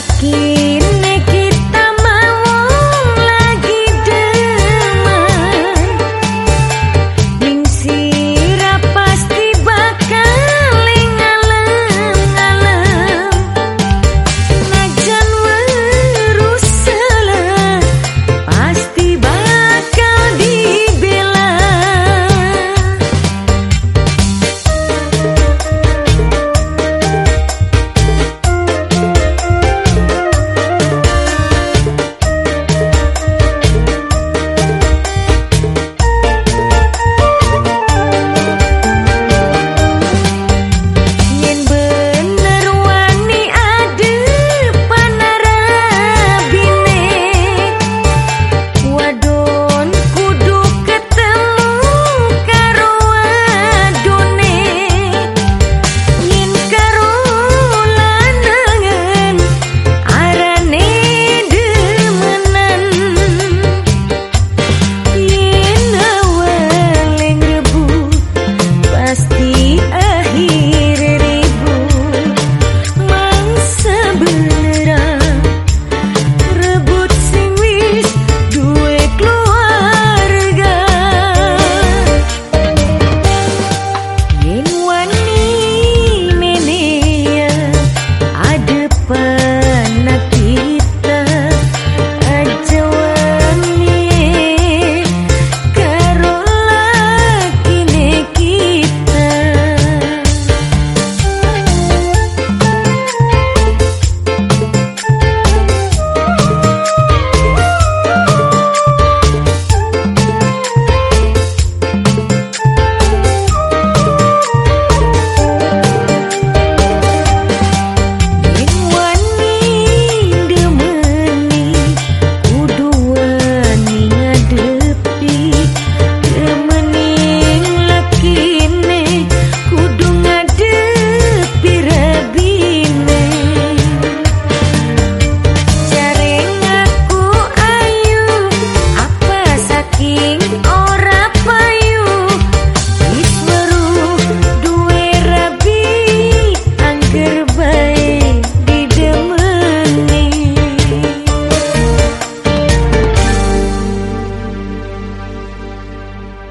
sakit